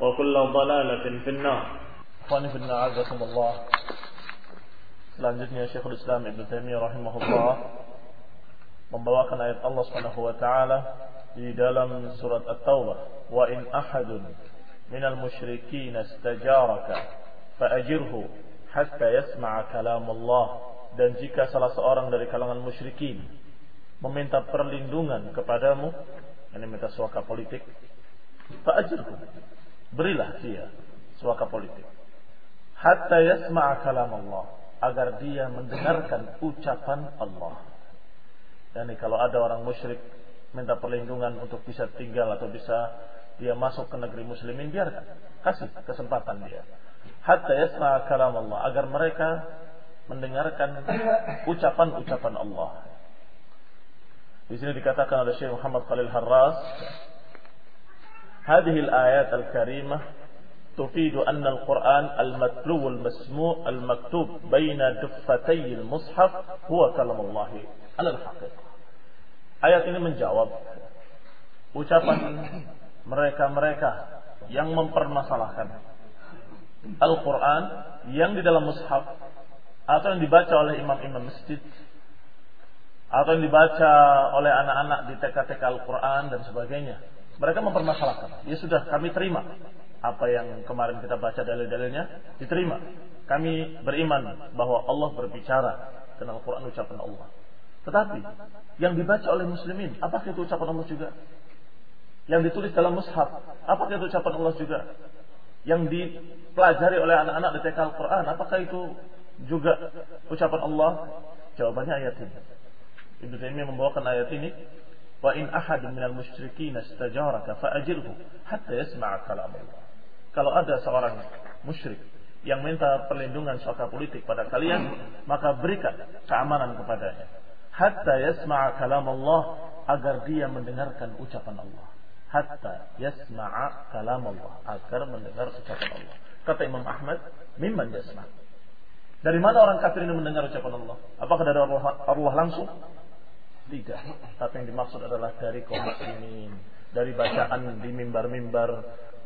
وكل ضلالة في النار Ikhwani fillah azakumullah. Selanjutnya Syekhul Islam Ibn Taimiyah rahimahullah membawakan ayat Allah Subhanahu wa taala di dalam surat At-Taubah, "Wa in ahadun minal musyrikin istajaraka fa'ajirhu hatta yasma'a kalam Allah." Dan jika salah seorang dari kalangan musyrikin meminta perlindungan kepadamu, ini minta suaka politik, fa'ajirhu. Berilah dia suaka politik. Hatta yasma'a kalam Allah agar dia mendengarkan ucapan Allah. Yani kalau ada orang musyrik minta perlindungan untuk bisa tinggal atau bisa dia masuk ke negeri muslimin biarkan. Kasih kesempatan dia. Hatta yasma'a kalam Allah agar mereka mendengarkan ucapan-ucapan Allah. Di sini dikatakan oleh Syekh Muhammad Khalil Harras, "Hadhihi al-ayat al-karimah تفيد أن القرآن المتلو المسموع المكتوب بين دفتي المصحف هو كلام الله على الحقيقة Ayat ini menjawab ucapan mereka-mereka yang mempermasalahkan Al-Quran yang di dalam mushaf atau yang dibaca oleh imam-imam masjid atau yang dibaca oleh anak-anak di TK-TK Al-Quran dan sebagainya. Mereka mempermasalahkan. Ya sudah kami terima apa yang kemarin kita baca dalil-dalilnya diterima. Kami beriman bahwa Allah berbicara dan Al-Quran ucapan Allah. Tetapi yang dibaca oleh muslimin, apakah itu ucapan Allah juga? Yang ditulis dalam mushaf, apakah itu ucapan Allah juga? Yang dipelajari oleh anak-anak di TK Al-Quran, apakah itu juga ucapan Allah? Jawabannya ayat ini. Ibnu Taimiyah membawakan ayat ini in ahadun minal musyrikin istajaraka fa'ajirhu hatta yasma'a kalam Allah. Kalau ada seorang musyrik yang minta perlindungan soal politik pada kalian, maka berikan keamanan kepadanya. Hatta yasma'a kalam Allah agar dia mendengarkan ucapan Allah. Hatta yasma'a kalam Allah agar mendengar ucapan Allah. Kata Imam Ahmad, mimman yasma'. Dari mana orang kafir ini mendengar ucapan Allah? Apakah dari Allah, Allah langsung? Tidak. Tapi yang dimaksud adalah dari kaum muslimin, dari bacaan di mimbar-mimbar,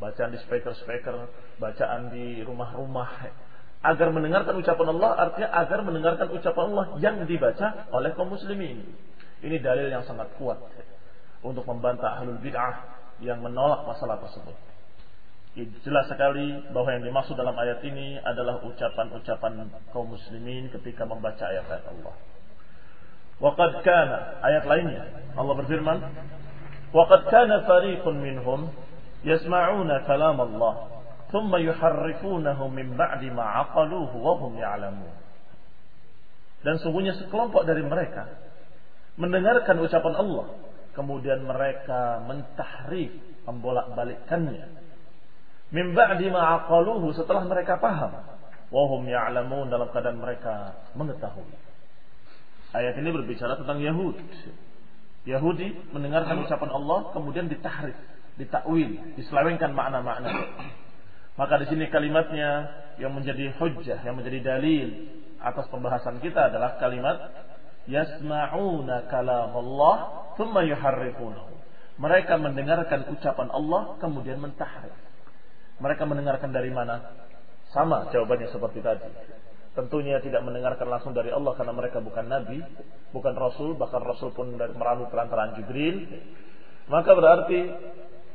bacaan di speaker-speaker, bacaan di rumah-rumah. Agar mendengarkan ucapan Allah artinya agar mendengarkan ucapan Allah yang dibaca oleh kaum muslimin. Ini dalil yang sangat kuat untuk membantah ahlul bid'ah yang menolak masalah tersebut. Jelas sekali bahwa yang dimaksud dalam ayat ini adalah ucapan-ucapan kaum muslimin ketika membaca ayat-ayat Allah. Waqad kana ayat lainnya Allah berfirman Waqad kana fariqun minhum yasma'una kalam Allah thumma yuharrifunahu min ba'di ma 'aqaluhu wa hum ya'lamun Dan sungguhnya sekelompok dari mereka mendengarkan ucapan Allah kemudian mereka mentahrif, membolak-balikkannya. Min ba'di ma'aqaluhu setelah mereka paham. Wahum ya'lamun dalam keadaan mereka mengetahui. Ayat ini berbicara tentang Yahud. Yahudi mendengarkan ucapan Allah kemudian ditahrif, ditakwil, diselewengkan makna-makna. Maka di sini kalimatnya yang menjadi hujjah, yang menjadi dalil atas pembahasan kita adalah kalimat yasma'una kalam Allah thumma yuharrifunahu. Mereka mendengarkan ucapan Allah kemudian mentahrif. Mereka mendengarkan dari mana? Sama jawabannya seperti tadi. Tentunya tidak mendengarkan langsung dari Allah karena mereka bukan nabi, bukan rasul, bahkan rasul pun melalui perantaraan Jibril. Maka berarti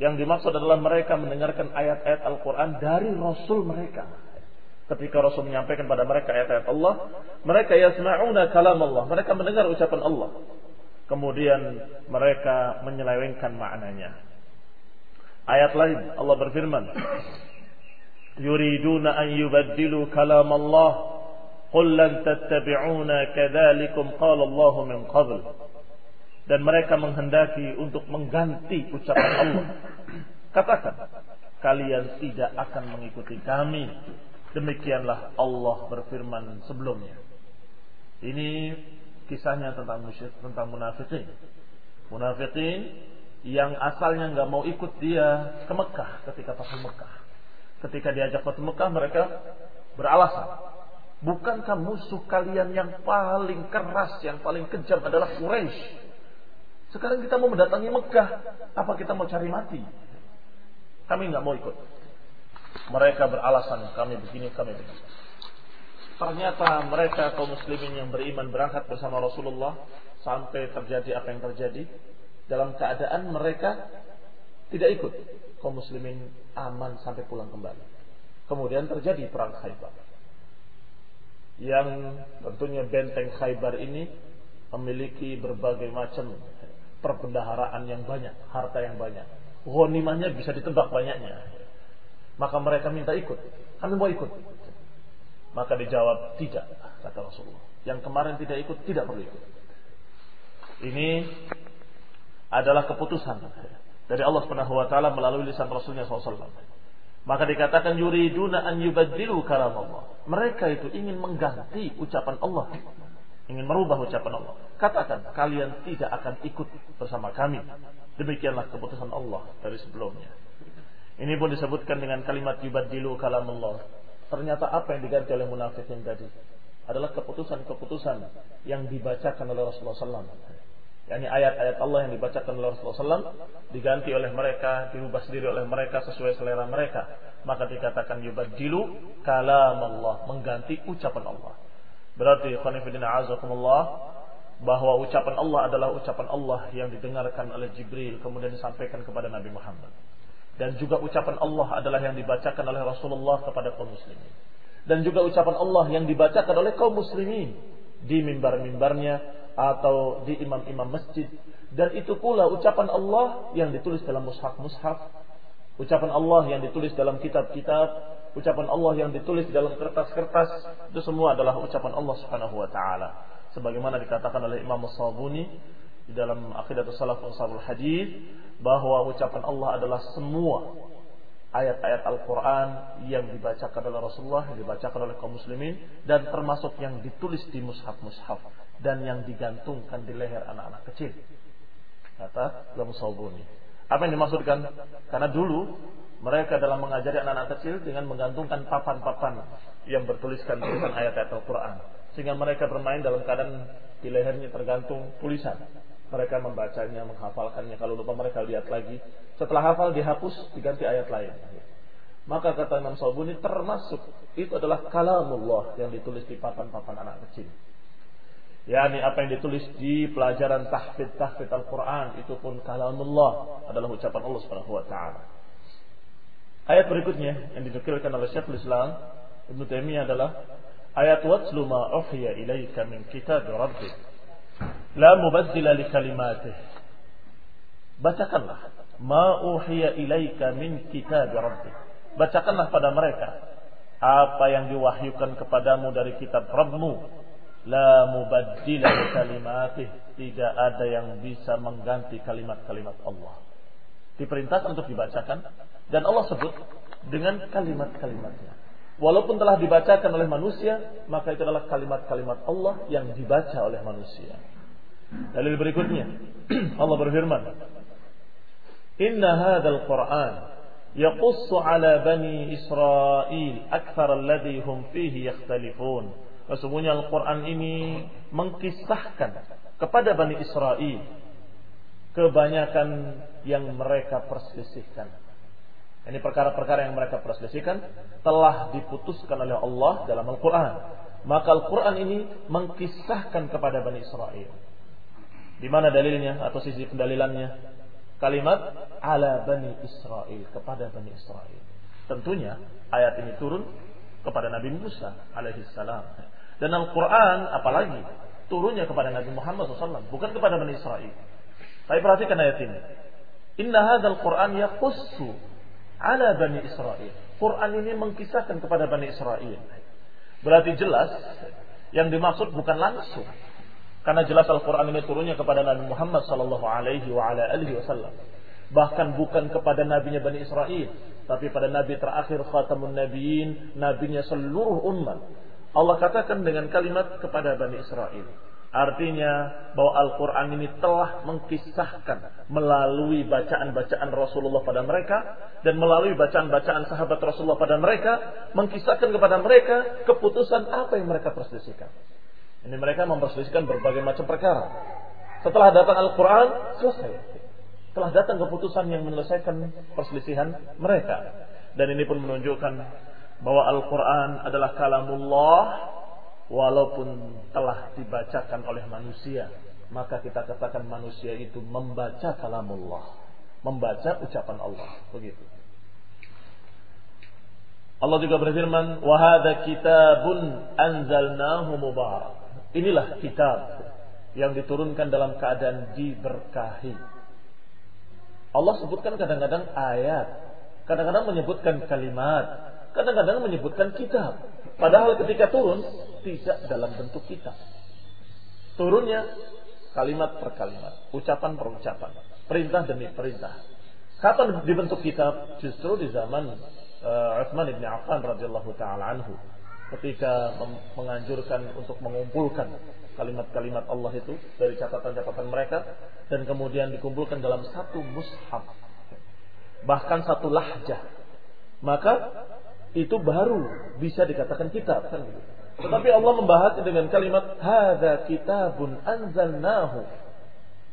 yang dimaksud adalah mereka mendengarkan ayat-ayat Al-Quran dari rasul mereka. Ketika Rasul menyampaikan pada mereka ayat-ayat Allah, mereka yasma'una kalam Allah. Mereka mendengar ucapan Allah. Kemudian mereka menyelewengkan maknanya. Ayat lain Allah berfirman, "Yuriduna an yubaddilu kalam Allah, qul lan tattabi'una kadzalikum qala Allah min qabl." Dan mereka menghendaki untuk mengganti ucapan Allah. Katakan, kalian tidak akan mengikuti kami Demikianlah Allah berfirman sebelumnya. Ini kisahnya tentang musyrik, tentang munafikin. Munafikin yang asalnya nggak mau ikut dia ke Mekah ketika pasal Mekah. Ketika diajak ke Mekah mereka beralasan, bukankah musuh kalian yang paling keras, yang paling kejam adalah Quraisy? Sekarang kita mau mendatangi Mekah, apa kita mau cari mati? Kami nggak mau ikut. Mereka beralasan kami begini, kami begini. Ternyata mereka kaum muslimin yang beriman berangkat bersama Rasulullah sampai terjadi apa yang terjadi dalam keadaan mereka tidak ikut. Kaum muslimin aman sampai pulang kembali. Kemudian terjadi perang Khaybar. Yang tentunya benteng Khaybar ini memiliki berbagai macam perbendaharaan yang banyak, harta yang banyak. Ghanimahnya bisa ditebak banyaknya. Maka mereka minta ikut. Kami mau ikut. Maka dijawab tidak, kata Rasulullah. Yang kemarin tidak ikut, tidak perlu ikut. Ini adalah keputusan dari Allah Subhanahu wa taala melalui lisan Rasulnya SAW. Maka dikatakan yuriduna an yubaddilu kalam Allah. Mereka itu ingin mengganti ucapan Allah. Ingin merubah ucapan Allah. Katakan, kalian tidak akan ikut bersama kami. Demikianlah keputusan Allah dari sebelumnya. Ini pun disebutkan dengan kalimat yubadilu kalam Allah. Ternyata apa yang diganti oleh munafikin tadi adalah keputusan-keputusan yang dibacakan oleh Rasulullah SAW. Yani ayat-ayat Allah yang dibacakan oleh Rasulullah SAW diganti oleh mereka, dirubah sendiri oleh mereka sesuai selera mereka. Maka dikatakan yubadilu kalam Allah, mengganti ucapan Allah. Berarti khonifidina azakumullah bahwa ucapan Allah adalah ucapan Allah yang didengarkan oleh Jibril kemudian disampaikan kepada Nabi Muhammad dan juga ucapan Allah adalah yang dibacakan oleh Rasulullah kepada kaum muslimin dan juga ucapan Allah yang dibacakan oleh kaum muslimin di mimbar-mimbarnya atau di imam-imam masjid. Dan itu pula ucapan Allah yang ditulis dalam mushaf-mushaf. Ucapan Allah yang ditulis dalam kitab-kitab. Ucapan Allah yang ditulis dalam kertas-kertas. Itu semua adalah ucapan Allah Subhanahu wa taala. Sebagaimana dikatakan oleh Imam As-Sabuni di dalam akidah salaf Salaful hadis bahwa ucapan Allah adalah semua ayat-ayat Al-Quran yang dibacakan oleh Rasulullah, yang dibacakan oleh kaum muslimin, dan termasuk yang ditulis di mushaf-mushaf, dan yang digantungkan di leher anak-anak kecil. Kata Imam Saubuni. Apa yang dimaksudkan? Karena dulu mereka dalam mengajari anak-anak kecil dengan menggantungkan papan-papan yang bertuliskan tulisan ayat-ayat Al-Quran. Sehingga mereka bermain dalam keadaan di lehernya tergantung tulisan. Mereka membacanya, menghafalkannya. Kalau lupa mereka lihat lagi. Setelah hafal dihapus, diganti ayat lain. Maka kata Imam Sabuni termasuk itu adalah kalamullah yang ditulis di papan-papan anak kecil. yakni apa yang ditulis di pelajaran tahfidz tahfidz Al-Qur'an itu pun kalamullah adalah ucapan Allah Subhanahu wa taala. Ayat berikutnya yang dinukilkan oleh Syekhul Islam Ibnu Taimiyah adalah ayat watlu ma uhiya ilaika min kitab rabbik La mubaddila li kalimatih. Bacakanlah. Ma uhiya ilaika min kitab rabbik. Bacakanlah pada mereka apa yang diwahyukan kepadamu dari kitab Rabbmu La mubaddila kalimatih. Tidak ada yang bisa mengganti kalimat-kalimat Allah. Diperintahkan untuk dibacakan. Dan Allah sebut dengan kalimat-kalimatnya. Walaupun telah dibacakan oleh manusia, maka itu adalah kalimat-kalimat Allah yang dibaca oleh manusia. Dalil berikutnya, Allah berfirman, Inna hadal Quran yaqussu ala bani Israel akthar alladhi hum fihi yakhtalifun. Sesungguhnya Al-Quran ini mengkisahkan kepada Bani Israel kebanyakan yang mereka perselisihkan. Ini perkara-perkara yang mereka perselisihkan telah diputuskan oleh Allah dalam Al-Quran. Maka Al-Quran ini mengkisahkan kepada Bani Israel. Di mana dalilnya atau sisi pendalilannya? Kalimat ala Bani Israel kepada Bani Israel. Tentunya ayat ini turun kepada Nabi Musa alaihissalam. Dan Al-Quran apalagi turunnya kepada Nabi Muhammad SAW, bukan kepada Bani Israel. Tapi perhatikan ayat ini. Inna hadzal Quran yaqussu ala Bani Israel. Quran ini mengkisahkan kepada Bani Israel. Berarti jelas yang dimaksud bukan langsung. Karena jelas Al-Quran ini turunnya kepada Nabi Muhammad sallallahu alaihi wasallam. Bahkan bukan kepada nabinya Bani Israel, tapi pada nabi terakhir khatamun nabiyin, nabinya seluruh umat. Allah katakan dengan kalimat kepada Bani Israel. Artinya bahwa Al-Quran ini telah mengkisahkan melalui bacaan-bacaan Rasulullah pada mereka dan melalui bacaan-bacaan sahabat Rasulullah pada mereka mengkisahkan kepada mereka keputusan apa yang mereka perselisihkan. Ini mereka memperselisihkan berbagai macam perkara. Setelah datang Al-Quran, selesai. Telah datang keputusan yang menyelesaikan perselisihan mereka. Dan ini pun menunjukkan bahwa Al-Quran adalah kalamullah walaupun telah dibacakan oleh manusia maka kita katakan manusia itu membaca kalamullah membaca ucapan Allah. Begitu. Allah juga berfirman wahada kitabun anzalnahu mubarak. Inilah kitab yang diturunkan dalam keadaan diberkahi. Allah sebutkan kadang-kadang ayat kadang-kadang menyebutkan kalimat kadang-kadang menyebutkan kitab. Padahal ketika turun tidak dalam bentuk kitab. Turunnya kalimat per kalimat, ucapan per ucapan, perintah demi perintah. Kapan dibentuk kitab? Justru di zaman uh, Utsman bin Affan radhiyallahu taala anhu ketika menganjurkan untuk mengumpulkan kalimat-kalimat Allah itu dari catatan-catatan mereka dan kemudian dikumpulkan dalam satu mushaf bahkan satu lahjah maka itu baru bisa dikatakan kitab kan gitu. Tetapi Allah membahasnya dengan kalimat hadza kitabun anzalnahu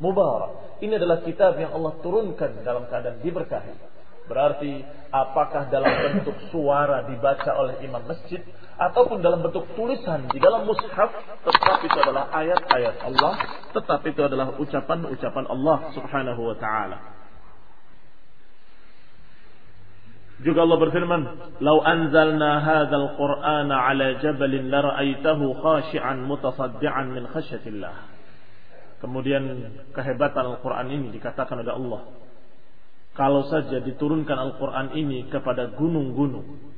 mubarak. Ini adalah kitab yang Allah turunkan dalam keadaan diberkahi. Berarti apakah dalam bentuk suara dibaca oleh imam masjid ataupun dalam bentuk tulisan di dalam mushaf tetap itu adalah ayat-ayat Allah, tetap itu adalah ucapan-ucapan Allah Subhanahu wa taala. Juga Allah berfirman, "Lau anzalna hadzal Qur'ana 'ala jabalin lara'aitahu khashi'an mutasaddian min khasyatillah." Kemudian kehebatan Al-Qur'an ini dikatakan oleh Allah. Kalau saja diturunkan Al-Qur'an ini kepada gunung-gunung,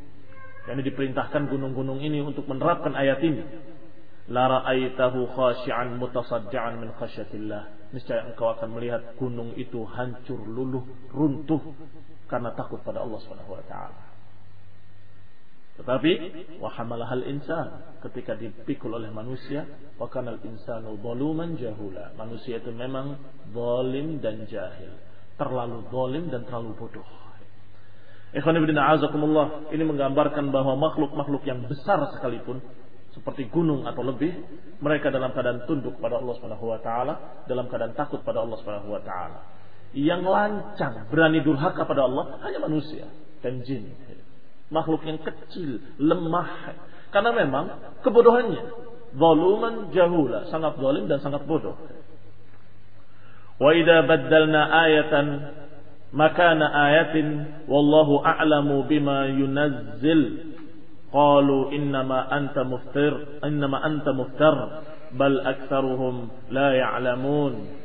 yang diperintahkan gunung-gunung ini untuk menerapkan ayat ini, lara'aitahu khashi'an mutasaddian min khasyatillah. Niscaya engkau akan melihat gunung itu hancur luluh, runtuh karena takut pada Allah Subhanahu wa taala. Tetapi wahamalahal insan ketika dipikul oleh manusia, wa kanal insanu zaluman jahula. Manusia itu memang zalim dan jahil, terlalu zalim dan terlalu bodoh. Ikhwan ibn a'azakumullah, ini menggambarkan bahwa makhluk-makhluk yang besar sekalipun seperti gunung atau lebih, mereka dalam keadaan tunduk pada Allah Subhanahu wa taala, dalam keadaan takut pada Allah Subhanahu wa taala yang lancang, berani durhaka pada Allah hanya manusia dan jin. Makhluk yang kecil, lemah. Karena memang kebodohannya. Zaluman jahula, sangat zalim dan sangat bodoh. Wa idza baddalna ayatan makana ayatin wallahu a'lamu bima yunazzil qalu innama anta muftir innama anta muftar bal aktsaruhum la ya'lamun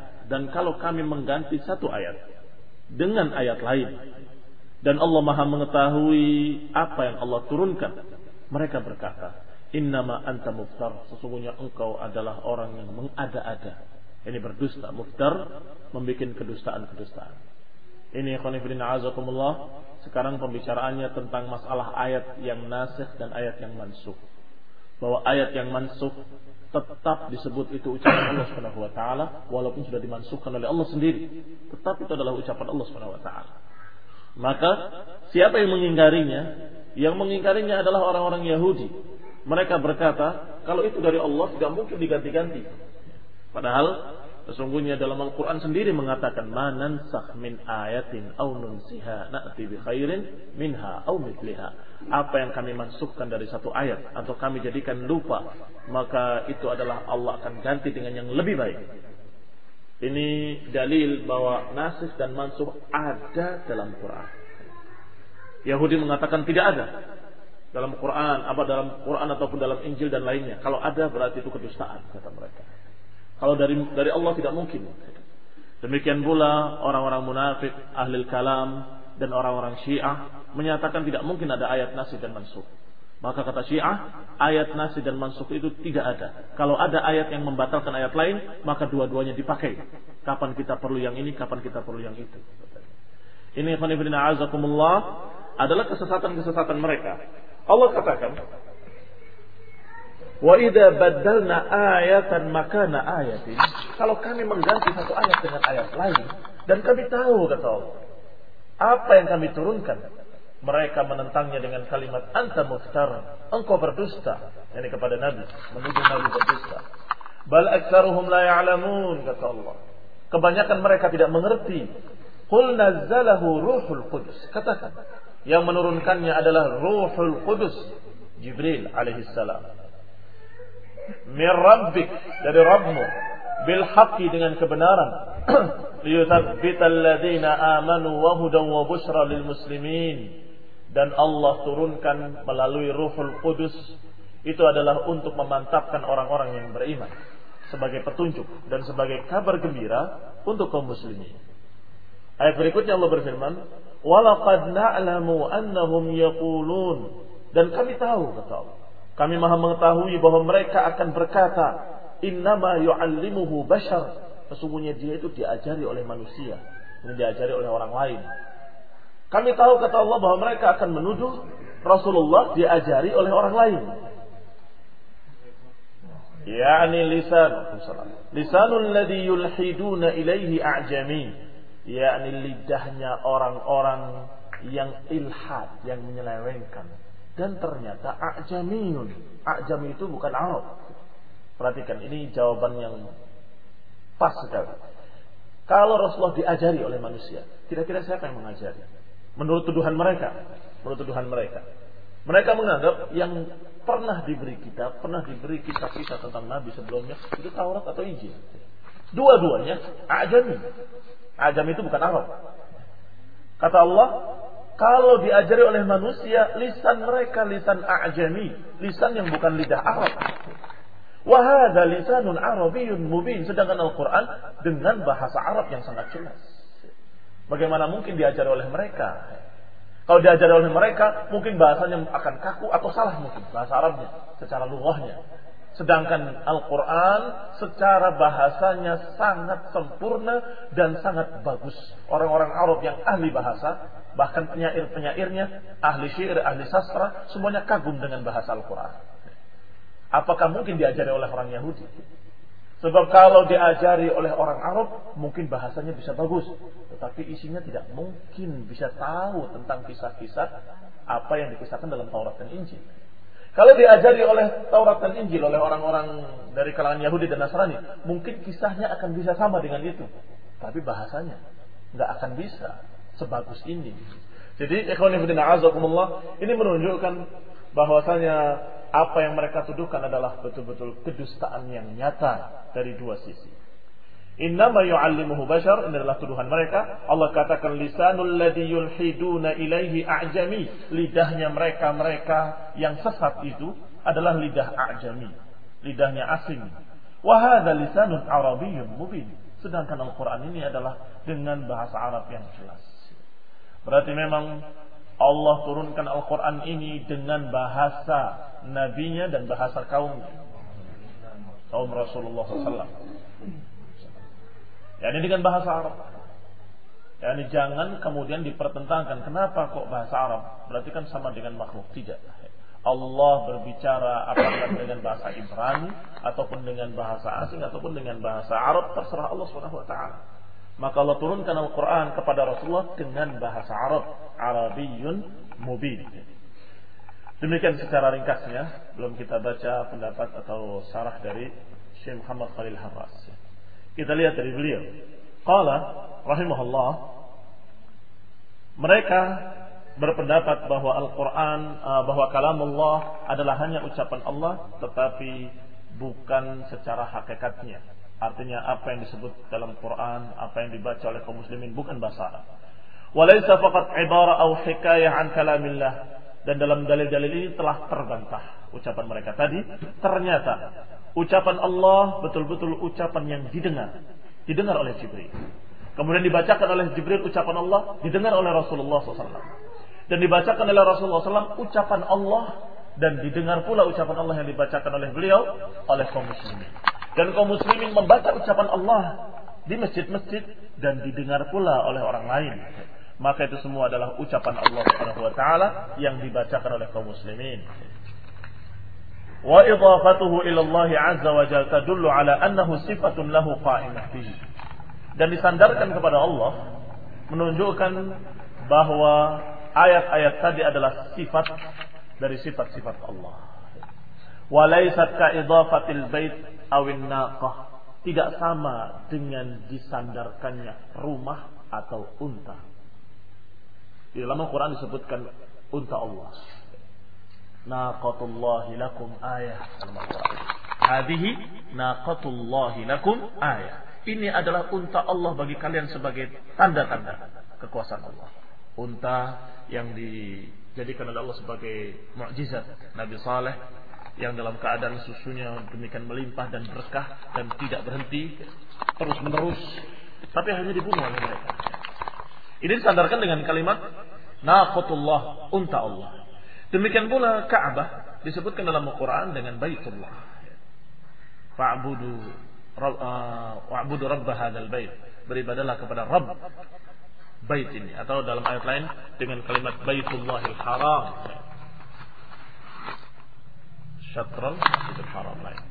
dan kalau kami mengganti satu ayat dengan ayat lain dan Allah Maha mengetahui apa yang Allah turunkan, mereka berkata, "Innama anta muftar." Sesungguhnya engkau adalah orang yang mengada-ada. Ini berdusta, muftar membuat kedustaan-kedustaan. Ini khonifidin azakumullah. Sekarang pembicaraannya tentang masalah ayat yang nasih dan ayat yang mansuh. Bahwa ayat yang mansuh tetap disebut itu ucapan Allah Subhanahu wa taala walaupun sudah dimansuhkan oleh Allah sendiri. Tetap itu adalah ucapan Allah Subhanahu wa taala. Maka siapa yang mengingkarinya? Yang mengingkarinya adalah orang-orang Yahudi. Mereka berkata kalau itu dari Allah tidak mungkin diganti-ganti. Padahal Sesungguhnya dalam Al-Quran sendiri mengatakan manan min ayatin au nunsiha na'ti bi khairin minha au mitliha. Apa yang kami masukkan dari satu ayat atau kami jadikan lupa, maka itu adalah Allah akan ganti dengan yang lebih baik. Ini dalil bahwa nasikh dan mansuh ada dalam Quran. Yahudi mengatakan tidak ada dalam Quran, apa dalam Quran ataupun dalam Injil dan lainnya. Kalau ada berarti itu kedustaan kata mereka. Kalau dari dari Allah tidak mungkin. Demikian pula orang-orang munafik, ahli kalam dan orang-orang Syiah menyatakan tidak mungkin ada ayat nasih dan mansukh. Maka kata Syiah, ayat nasih dan mansukh itu tidak ada. Kalau ada ayat yang membatalkan ayat lain, maka dua-duanya dipakai. Kapan kita perlu yang ini, kapan kita perlu yang itu. Ini azakumullah adalah kesesatan-kesesatan mereka. Allah katakan, Wa idza baddalna ayatan makana ayatin. Kalau kami mengganti satu ayat dengan ayat lain dan kami tahu kata Allah apa yang kami turunkan mereka menentangnya dengan kalimat anta muftar engkau berdusta. Yani kepada nabi menuduh nabi berdusta. Bal aktsaruhum la ya'lamun kata Allah. Kebanyakan mereka tidak mengerti. Qul nazzalahu ruhul qudus katakan. Yang menurunkannya adalah ruhul qudus Jibril alaihi salam min rabbik dari Rabbmu. Bil haqqi dengan kebenaran. Liyuthabbital ladzina amanu wa hudan wa busyra lil muslimin. Dan Allah turunkan melalui Ruhul Qudus. Itu adalah untuk memantapkan orang-orang yang beriman. Sebagai petunjuk dan sebagai kabar gembira untuk kaum muslimin. Ayat berikutnya Allah berfirman, "Walaqad na'lamu annahum yaqulun" dan kami tahu kata Allah kami maha mengetahui bahwa mereka akan berkata, Innama yu'allimuhu bashar. Sesungguhnya dia itu diajari oleh manusia. Ini diajari oleh orang lain. Kami tahu kata Allah bahwa mereka akan menuduh Rasulullah diajari oleh orang lain. Yani lisan lisanul ladhi yulhiduna ilaihi a'jami yakni lidahnya orang-orang yang ilhad yang menyelewengkan dan ternyata a'jamiyun. A'jami itu bukan Arab. Perhatikan, ini jawaban yang pas sekali. Kalau Rasulullah diajari oleh manusia, kira-kira siapa yang mengajari? Menurut tuduhan mereka. Menurut tuduhan mereka. Mereka menganggap yang pernah diberi kita, pernah diberi kisah-kisah tentang Nabi sebelumnya, itu Taurat atau Injil. Dua-duanya A'jami. A'jami itu bukan Arab. Kata Allah, kalau diajari oleh manusia, lisan mereka lisan a'jami, lisan yang bukan lidah Arab. Wahada lisanun Arabiyyun mubin. Sedangkan Al-Quran dengan bahasa Arab yang sangat jelas. Bagaimana mungkin diajari oleh mereka? Kalau diajari oleh mereka, mungkin bahasanya akan kaku atau salah mungkin bahasa Arabnya secara lughahnya. Sedangkan Al-Quran secara bahasanya sangat sempurna dan sangat bagus. Orang-orang Arab yang ahli bahasa Bahkan penyair-penyairnya, ahli syair, ahli sastra, semuanya kagum dengan bahasa Al-Quran. Apakah mungkin diajari oleh orang Yahudi? Sebab kalau diajari oleh orang Arab, mungkin bahasanya bisa bagus. Tetapi isinya tidak mungkin bisa tahu tentang kisah-kisah apa yang dikisahkan dalam Taurat dan Injil. Kalau diajari oleh Taurat dan Injil oleh orang-orang dari kalangan Yahudi dan Nasrani, mungkin kisahnya akan bisa sama dengan itu. Tapi bahasanya nggak akan bisa sebagus ini. Jadi ikhwan fillah azakumullah ini menunjukkan bahwasanya apa yang mereka tuduhkan adalah betul-betul kedustaan yang nyata dari dua sisi. Innama yu'allimuhu bashar ini adalah tuduhan mereka. Allah katakan lisanul ladzi yulhiduna ilaihi a'jami. Lidahnya mereka-mereka yang sesat itu adalah lidah a'jami. Lidahnya asing. Wa hadza lisanun mubin. Sedangkan Al-Qur'an ini adalah dengan bahasa Arab yang jelas. Berarti memang Allah turunkan Al-Quran ini dengan bahasa nabinya dan bahasa kaumnya. Kaum Rasulullah SAW. Ya ini dengan bahasa Arab. Ya ini jangan kemudian dipertentangkan. Kenapa kok bahasa Arab? Berarti kan sama dengan makhluk. Tidak. Allah berbicara apakah dengan bahasa Ibrani ataupun dengan bahasa asing ataupun dengan bahasa Arab terserah Allah Subhanahu wa taala. Maka Allah turunkan Al-Quran kepada Rasulullah dengan bahasa Arab. Arabiyun mubin. Demikian secara ringkasnya. Belum kita baca pendapat atau sarah dari Syekh Muhammad Khalil Harras. Kita lihat dari beliau. Qala rahimahullah. Mereka berpendapat bahwa Al-Quran, uh, bahwa kalam Allah adalah hanya ucapan Allah, tetapi bukan secara hakikatnya. Artinya apa yang disebut dalam Quran, apa yang dibaca oleh kaum muslimin bukan bahasa Arab. Walaysa faqat ibara atau hikayah an kalamillah. Dan dalam dalil-dalil ini telah terbantah ucapan mereka tadi. Ternyata ucapan Allah betul-betul ucapan yang didengar. Didengar oleh Jibril. Kemudian dibacakan oleh Jibril ucapan Allah, didengar oleh Rasulullah SAW. Dan dibacakan oleh Rasulullah SAW ucapan Allah dan didengar pula ucapan Allah yang dibacakan oleh beliau oleh kaum muslimin. Dan kaum muslimin membaca ucapan Allah di masjid-masjid dan didengar pula oleh orang lain. Maka itu semua adalah ucapan Allah Subhanahu wa taala yang dibacakan oleh kaum muslimin. Wa idafatuhu ila Allah azza wa jalla tadullu ala annahu sifatun lahu qa'imah fihi. Dan disandarkan kepada Allah menunjukkan bahwa ayat-ayat tadi adalah sifat dari sifat-sifat Allah. Walaysat ka idafatil bait awin naqah tidak sama dengan disandarkannya rumah atau unta. Di dalam Al-Quran disebutkan unta Allah. Naqatullahi lakum ayah. Hadihi naqatullahi lakum ayah. Ini adalah unta Allah bagi kalian sebagai tanda-tanda kekuasaan Allah. Unta yang dijadikan oleh Allah sebagai mukjizat Nabi Saleh yang dalam keadaan susunya demikian melimpah dan berkah dan tidak berhenti terus menerus tapi hanya dibunuh oleh mereka. Ini disandarkan dengan kalimat naqatullah unta Allah. Demikian pula Ka'bah disebutkan dalam Al-Quran dengan Baitullah. Fa'budu uh, wa'budu rabb hadzal bait. Beribadalah kepada Rabb bait ini atau dalam ayat lain dengan kalimat Baitullahil Haram syatran Masjidil Haram lain.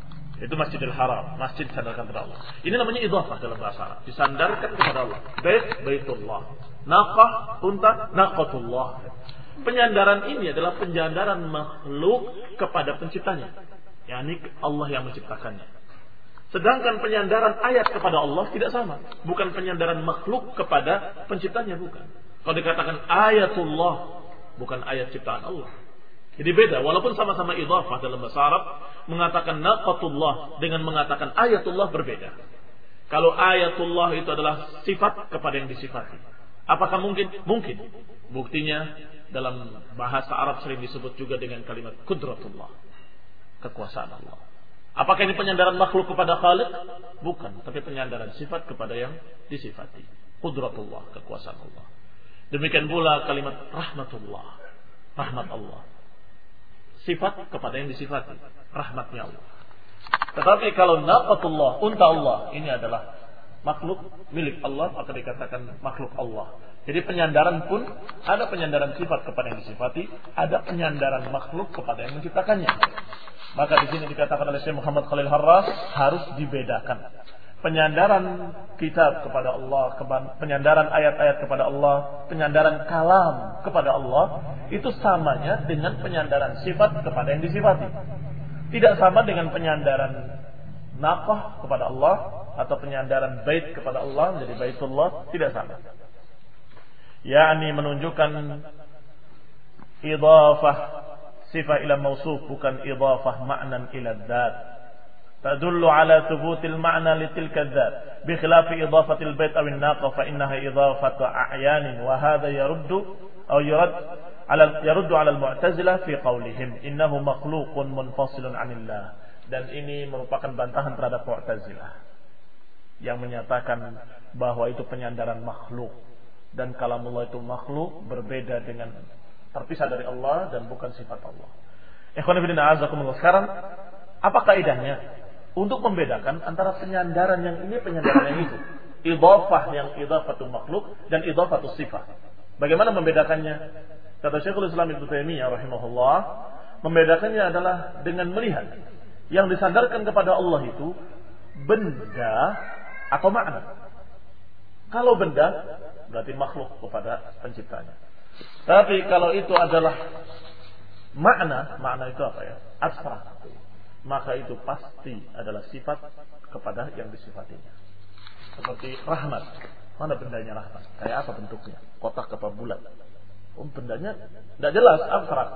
Itu Masjidil Haram, masjid disandarkan kepada Allah. Ini namanya idhafah dalam bahasa Arab. Disandarkan kepada Allah. Bait Baitullah. Naqah unta naqatullah. Penyandaran ini adalah penyandaran makhluk kepada penciptanya. yakni Allah yang menciptakannya. Sedangkan penyandaran ayat kepada Allah tidak sama. Bukan penyandaran makhluk kepada penciptanya, bukan. Kalau dikatakan ayatullah, bukan ayat ciptaan Allah. Jadi beda, walaupun sama-sama idhafah dalam bahasa Arab, mengatakan naqatullah dengan mengatakan ayatullah berbeda. Kalau ayatullah itu adalah sifat kepada yang disifati. Apakah mungkin? Mungkin. Buktinya dalam bahasa Arab sering disebut juga dengan kalimat kudratullah. Kekuasaan Allah. Apakah ini penyandaran makhluk kepada Khalik? Bukan, tapi penyandaran sifat kepada yang disifati. Kudratullah, kekuasaan Allah. Demikian pula kalimat rahmatullah. Rahmat Allah sifat kepada yang disifati rahmatnya Allah. Tetapi kalau naqatullah, unta Allah, ini adalah makhluk milik Allah, maka dikatakan makhluk Allah. Jadi penyandaran pun ada penyandaran sifat kepada yang disifati, ada penyandaran makhluk kepada yang menciptakannya. Maka di sini dikatakan oleh Syekh Muhammad Khalil Harras harus dibedakan penyandaran kitab kepada Allah, penyandaran ayat-ayat kepada Allah, penyandaran kalam kepada Allah, itu samanya dengan penyandaran sifat kepada yang disifati. Tidak sama dengan penyandaran nafah kepada Allah atau penyandaran bait kepada Allah menjadi baitullah, tidak sama. yakni menunjukkan idafah sifat ila mausuf bukan idafah ma'nan ila dzat. Tadullu ala thubutil ma'na li tilka dzat bi khilafi idafatil bait aw an-naqa fa innaha idafatu a'yan wa hadha yaruddu aw yurad ala yaruddu ala al-mu'tazilah fi qawlihim innahu makhluqun munfasilun 'anillah. Dan ini merupakan bantahan terhadap Mu'tazilah yang menyatakan bahwa itu penyandaran makhluk dan kalamullah itu makhluk berbeda dengan terpisah dari Allah dan bukan sifat Allah. Sekarang apa kaidahnya? Untuk membedakan antara penyandaran yang ini penyandaran yang itu. Idhafah yang idhafatul makhluk dan idhafatul sifat. Bagaimana membedakannya? Kata Syekhul Islam Ibnu Taimiyah rahimahullah, membedakannya adalah dengan melihat yang disandarkan kepada Allah itu benda atau makna. Kalau benda berarti makhluk kepada penciptanya. Tapi kalau itu adalah makna, makna itu apa ya? Abstrak. Maka itu pasti adalah sifat kepada yang disifatinya. Seperti rahmat. Mana bendanya rahmat? Kayak apa bentuknya? Kotak apa bulat? Oh, bendanya tidak jelas, abstrak.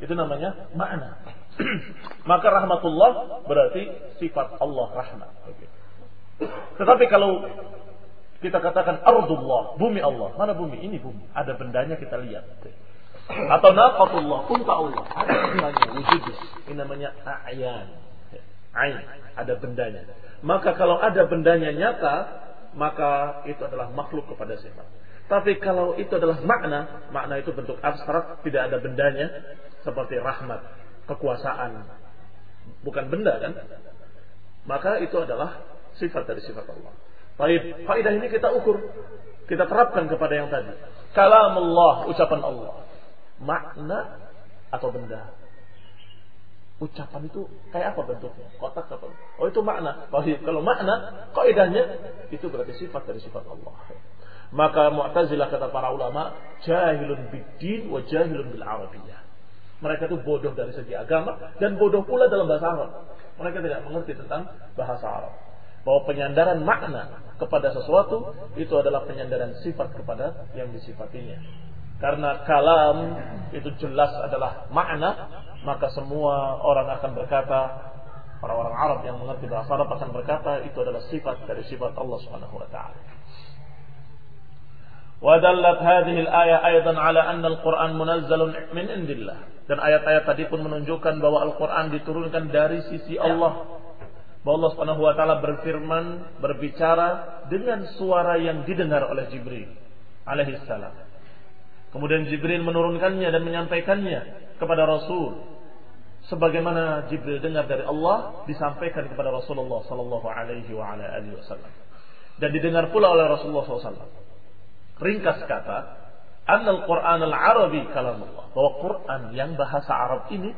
Itu namanya makna. Maka rahmatullah berarti sifat Allah rahmat. Tetapi kalau kita katakan ardullah, bumi Allah. Mana bumi? Ini bumi. Ada bendanya kita lihat. Atau naqatullah, unta Allah. Ada bendanya, wujudnya. Ini namanya a'yan. Ain, ada bendanya. Maka kalau ada bendanya nyata, maka itu adalah makhluk kepada sifat. Tapi kalau itu adalah makna, makna itu bentuk abstrak, tidak ada bendanya, seperti rahmat, kekuasaan, bukan benda kan? Maka itu adalah sifat dari sifat Allah. Baik, faedah ini kita ukur, kita terapkan kepada yang tadi. Kalam Allah, ucapan Allah. Makna atau benda? Ucapan itu kayak apa bentuknya? Kotak apa? Oh itu makna. Baik, kalau makna, kaidahnya itu berarti sifat dari sifat Allah. Maka Mu'tazilah kata para ulama, jahilun bid wa jahilun bil arabiyah. Mereka itu bodoh dari segi agama dan bodoh pula dalam bahasa Arab. Mereka tidak mengerti tentang bahasa Arab bahwa penyandaran makna kepada sesuatu itu adalah penyandaran sifat kepada yang disifatinya. Karena kalam itu jelas adalah makna, maka semua orang akan berkata, para orang Arab yang mengerti bahasa Arab akan berkata itu adalah sifat dari sifat Allah Subhanahu wa taala. Wadallat hadhihi al-ayah aydan ala anna al-Qur'an min. Dan ayat-ayat tadi pun menunjukkan bahwa Al-Qur'an diturunkan dari sisi Allah bahwa Allah Subhanahu wa taala berfirman, berbicara dengan suara yang didengar oleh Jibril alaihi salam. Kemudian Jibril menurunkannya dan menyampaikannya kepada Rasul. Sebagaimana Jibril dengar dari Allah disampaikan kepada Rasulullah sallallahu alaihi wa ala alihi wasallam. Dan didengar pula oleh Rasulullah SAW. Ringkas kata, Annal Quran al-Arabi kalamullah. Bahwa Quran yang bahasa Arab ini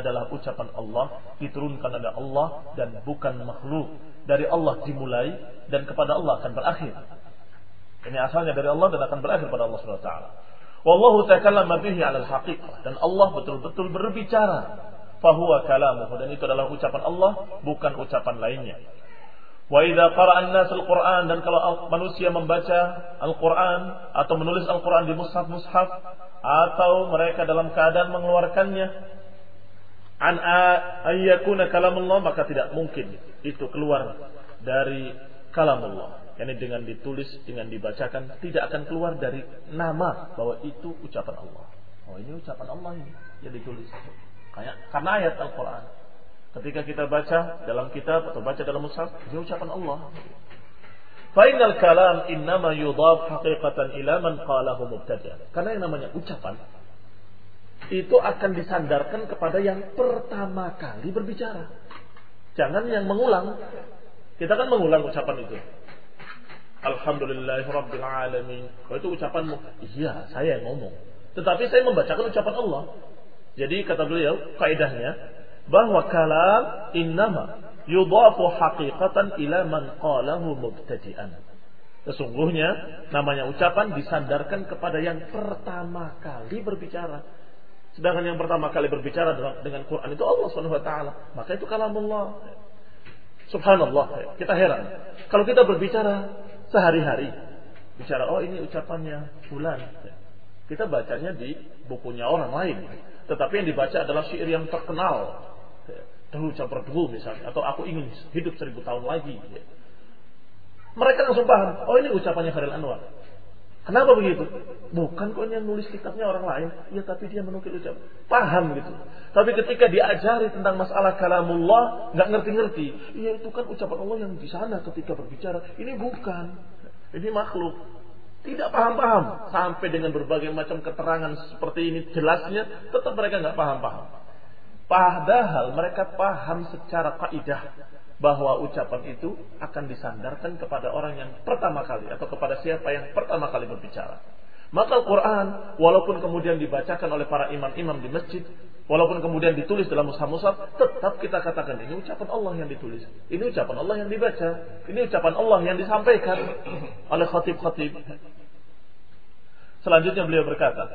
adalah ucapan Allah, diturunkan oleh Allah dan bukan makhluk. Dari Allah dimulai dan kepada Allah akan berakhir. Ini asalnya dari Allah dan akan berakhir pada Allah Subhanahu wa taala. Wallahu takallama bihi 'ala al-haqiqah dan Allah betul-betul berbicara. Fahuwa kalamuhu dan itu adalah ucapan Allah bukan ucapan lainnya. Wa idza qara'a an-nas al-Qur'an dan kalau manusia membaca Al-Qur'an atau menulis Al-Qur'an di mushaf-mushaf atau mereka dalam keadaan mengeluarkannya an ayyakuna kalamullah maka tidak mungkin itu keluar dari kalamullah. Yani dengan ditulis, dengan dibacakan tidak akan keluar dari nama bahwa itu ucapan Allah. Oh ini ucapan Allah ini yang ditulis. Kayak karena ayat Al-Qur'an. Ketika kita baca dalam kitab atau baca dalam mushaf, ini ucapan Allah. Fainal kalam innama yudhaf haqiqatan ila man qalahu mubtada. Karena yang namanya ucapan itu akan disandarkan kepada yang pertama kali berbicara. Jangan yang mengulang. Kita kan mengulang ucapan itu. Alhamdulillahirabbil alamin. Oh, itu ucapanmu. Iya, saya yang ngomong. Tetapi saya membacakan ucapan Allah. Jadi kata beliau, kaidahnya bahwa kalam innama yudhafu haqiqatan ila man qalahu mubtadi'an. Sesungguhnya namanya ucapan disandarkan kepada yang pertama kali berbicara. Sedangkan yang pertama kali berbicara dengan Quran itu Allah Subhanahu wa taala. Maka itu kalamullah. Subhanallah, kita heran. Kalau kita berbicara sehari-hari, bicara oh ini ucapannya fulan. Kita bacanya di bukunya orang lain. Tetapi yang dibaca adalah syair yang terkenal. Dahulu campur dulu misalnya. Atau aku ingin hidup seribu tahun lagi. Mereka langsung paham. Oh ini ucapannya Khalil Anwar. Kenapa begitu? Bukan kok yang nulis kitabnya orang lain. Ya tapi dia menukil ucapan. Paham gitu. Tapi ketika diajari tentang masalah kalamullah. nggak ngerti-ngerti. Ya itu kan ucapan Allah yang di sana ketika berbicara. Ini bukan. Ini makhluk. Tidak paham-paham. Sampai dengan berbagai macam keterangan seperti ini jelasnya. Tetap mereka nggak paham-paham. Padahal mereka paham secara kaidah bahwa ucapan itu akan disandarkan kepada orang yang pertama kali atau kepada siapa yang pertama kali berbicara. Maka Al-Quran, walaupun kemudian dibacakan oleh para imam-imam di masjid, walaupun kemudian ditulis dalam mushaf-mushaf, tetap kita katakan ini ucapan Allah yang ditulis. Ini ucapan Allah yang dibaca. Ini ucapan Allah yang disampaikan oleh khatib-khatib. Selanjutnya beliau berkata,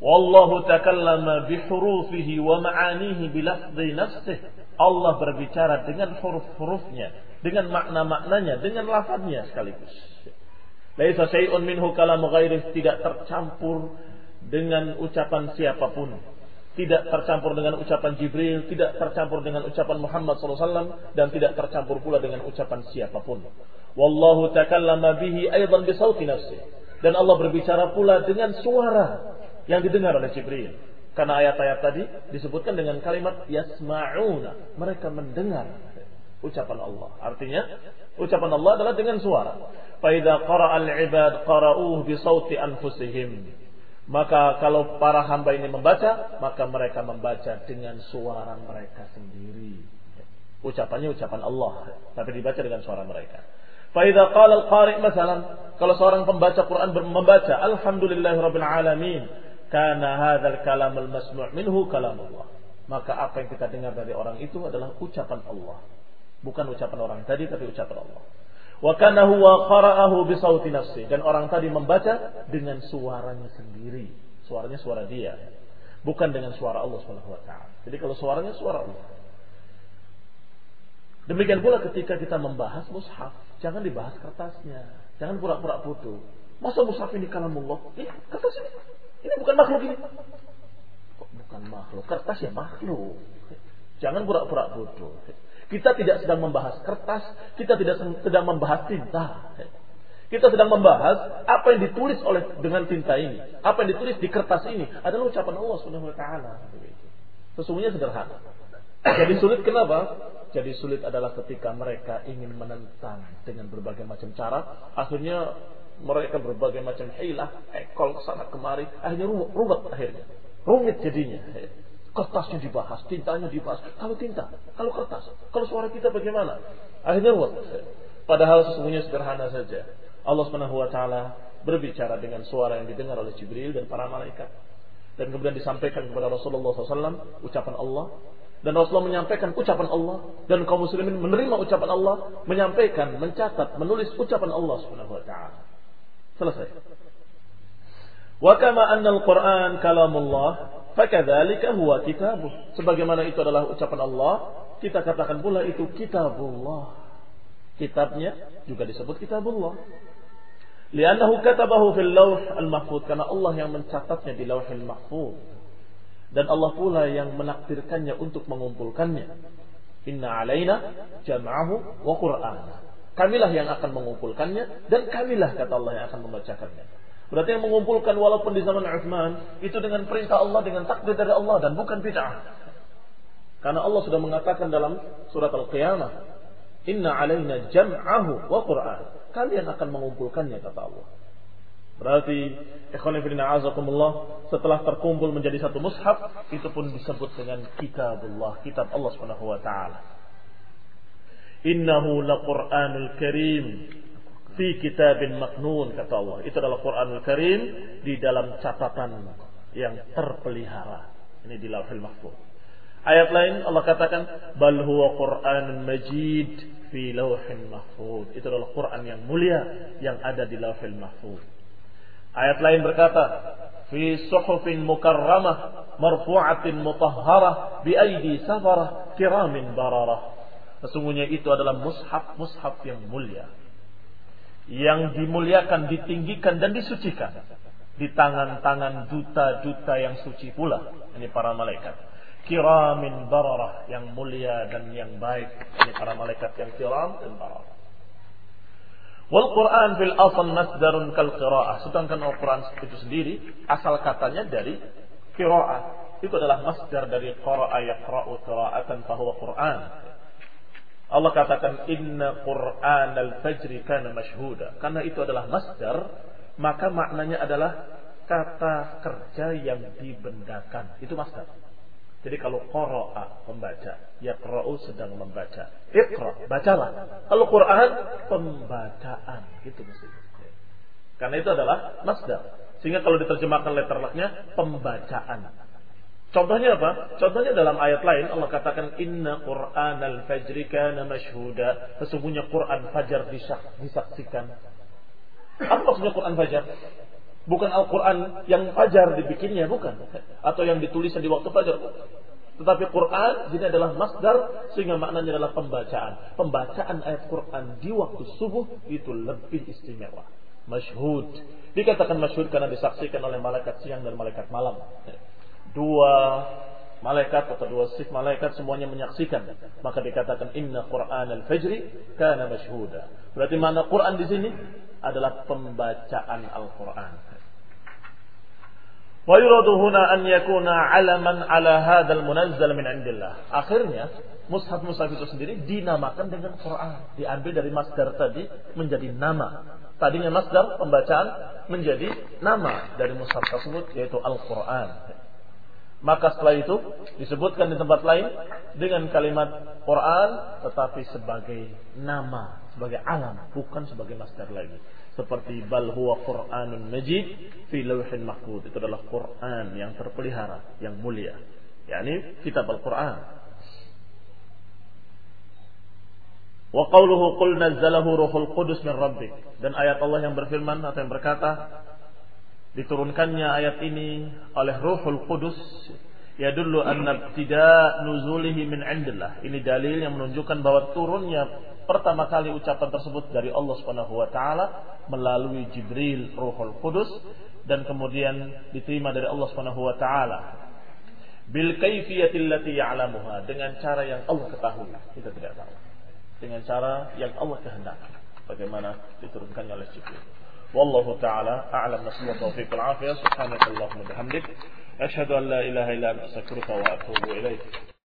Wallahu takallama bihurufihi wa ma'anihi bilafzi nafsih. Allah berbicara dengan huruf-hurufnya, dengan makna-maknanya, dengan lafaznya sekaligus. Laisa syai'un minhu kalam ghairih tidak tercampur dengan ucapan siapa pun. Tidak tercampur dengan ucapan Jibril, tidak tercampur dengan ucapan Muhammad SAW, dan tidak tercampur pula dengan ucapan siapa pun. Wallahu takallama bihi aydan bisauti nafsih. Dan Allah berbicara pula dengan suara yang didengar oleh Jibril. Karena ayat-ayat tadi disebutkan dengan kalimat yasma'una. Mereka mendengar ucapan Allah. Artinya ucapan Allah adalah dengan suara. Faida qara'al ibad qara'uh bi sauti anfusihim. Maka kalau para hamba ini membaca, maka mereka membaca dengan suara mereka sendiri. Ucapannya ucapan Allah, tapi dibaca dengan suara mereka. Faida qala al-qari' masalan, kalau seorang pembaca Quran membaca alhamdulillahirabbil alamin, karena hadzal kalamul masmu' minhu kalamullah. Maka apa yang kita dengar dari orang itu adalah ucapan Allah. Bukan ucapan orang tadi tapi ucapan Allah. Wa kana huwa qara'ahu bi sauti nafsi dan orang tadi membaca dengan suaranya sendiri. Suaranya suara dia. Bukan dengan suara Allah Subhanahu wa. Jadi kalau suaranya suara Allah. Demikian pula ketika kita membahas mushaf, jangan dibahas kertasnya. Jangan pura-pura putu. Masa mushaf ini kalamullah? Ini kertas ini ini bukan makhluk ini. Bukan makhluk? Kertas ya makhluk. Jangan pura-pura bodoh. Kita tidak sedang membahas kertas, kita tidak sedang membahas tinta. Kita sedang membahas apa yang ditulis oleh dengan tinta ini, apa yang ditulis di kertas ini adalah ucapan Allah Subhanahu wa taala. Sesungguhnya sederhana. Jadi sulit kenapa? Jadi sulit adalah ketika mereka ingin menentang dengan berbagai macam cara, akhirnya mereka berbagai macam hilah, ekol sana kemari, akhirnya rumit, rumit akhirnya. Rumit jadinya. Kertasnya dibahas, tintanya dibahas. Kalau tinta, kalau kertas, kalau suara kita bagaimana? Akhirnya rumit. Padahal sesungguhnya sederhana saja. Allah Subhanahu wa taala berbicara dengan suara yang didengar oleh Jibril dan para malaikat. Dan kemudian disampaikan kepada Rasulullah SAW ucapan Allah dan Rasulullah menyampaikan ucapan Allah dan kaum muslimin menerima ucapan Allah, menyampaikan, mencatat, menulis ucapan Allah Subhanahu wa taala. Selesai. Wa kama anna al-Qur'an kalamullah, fakadzalika huwa kitabuh. Sebagaimana itu adalah ucapan Allah, kita katakan pula itu kitabullah. Kitabnya juga disebut kitabullah. Liannahu katabahu fil lawh al-mahfuz karena Allah yang mencatatnya di lauhil mahfuz. Dan Allah pula yang menakdirkannya untuk mengumpulkannya. Inna alaina jam'ahu wa qur'ana. Kamilah yang akan mengumpulkannya dan kamilah kata Allah yang akan membacakannya. Berarti yang mengumpulkan walaupun di zaman Uthman itu dengan perintah Allah dengan takdir dari Allah dan bukan bid'ah. Karena Allah sudah mengatakan dalam surat Al-Qiyamah, "Inna alaina jam'ahu wa Qur'an." Kalian akan mengumpulkannya kata Allah. Berarti ikhwan azakumullah setelah terkumpul menjadi satu mushaf itu pun disebut dengan kitabullah, kitab Allah Subhanahu wa taala. Innahu laqur'anul karim fi kitabin maknun kata Allah. Itu adalah Qur'anul Karim di dalam catatan yang terpelihara. Ini di Lauhul Mahfuz. Ayat lain Allah katakan bal huwa Qur'anun Majid fi Lauhil Mahfuz. Itu adalah Quran yang mulia yang ada di Lauhul Mahfuz. Ayat lain berkata fi suhufin mukarramah marfu'atin mutahharah bi aidi safarah kiramin bararah Sesungguhnya itu adalah mushaf-mushaf yang mulia. yang dimuliakan, ditinggikan dan disucikan di tangan-tangan duta-duta yang suci pula ini para malaikat kiramin bararah yang mulia dan yang baik ini para malaikat yang kiram dan bararah Wal Quran fil asal masdarun kal qiraah. Sedangkan Al Quran itu sendiri asal katanya dari qiraah. Itu adalah masdar dari qara'a yaqra'u qira'atan fahuwa Quran. Allah katakan inna Quran al-fajri kana mashhuda. Karena itu adalah masdar maka maknanya adalah kata kerja yang dibendakan. Itu maksud. Jadi kalau qara'a pembaca, ya qra'u sedang membaca. Iqra, bacalah. Kalau Quran pembacaan, gitu mestinya. Karena itu adalah masdar. Sehingga kalau diterjemahkan letter pembacaan. Contohnya apa? Contohnya dalam ayat lain Allah katakan inna Quran al-fajri kana mashhuda. Sesungguhnya Quran fajar disaksikan apa maksudnya Quran Fajar? Bukan Al-Quran yang Fajar dibikinnya, bukan. Atau yang ditulisnya di waktu Fajar, Tetapi Quran ini adalah masdar sehingga maknanya adalah pembacaan. Pembacaan ayat Quran di waktu subuh itu lebih istimewa. Masyhud. Dikatakan masyhud karena disaksikan oleh malaikat siang dan malaikat malam. Dua malaikat atau dua sif malaikat semuanya menyaksikan. Maka dikatakan inna Quran al-fajri kana masyhuda. Berarti mana Quran di sini adalah pembacaan Al-Quran. Wa yuradu huna an yakuna alaman ala hadzal munazzal min indillah. Akhirnya mushaf-mushaf itu sendiri dinamakan dengan Quran. Diambil dari masdar tadi menjadi nama. Tadinya masdar pembacaan menjadi nama dari mushaf tersebut yaitu Al-Quran. Maka setelah itu disebutkan di tempat lain dengan kalimat Quran tetapi sebagai nama sebagai alam, bukan sebagai masdar lagi. Seperti bal huwa Qur'anun Majid fi lauhin mahfud. Itu adalah Quran yang terpelihara, yang mulia. yakni kitab Al-Quran. Wa qawluhu qul nazzalahu ruhul qudus min rabbik. Dan ayat Allah yang berfirman atau yang berkata diturunkannya ayat ini oleh Ruhul Qudus yadullu anna ibtida nuzulihi min indillah. Ini dalil yang menunjukkan bahwa turunnya pertama kali ucapan tersebut dari Allah Subhanahu wa taala melalui Jibril Ruhul Qudus dan kemudian diterima dari Allah Subhanahu wa taala. Bil kaifiyatil lati ya'lamuha dengan cara yang Allah ketahui. Kita tidak tahu. Dengan cara yang Allah kehendaki. Bagaimana diturunkannya oleh Jibril wallahu taala a'lam nasallahu taufiq wal afiyah subhanakallahumma bihamdik asyhadu an la ilaha illa anta astaghfiruka wa atubu ilaik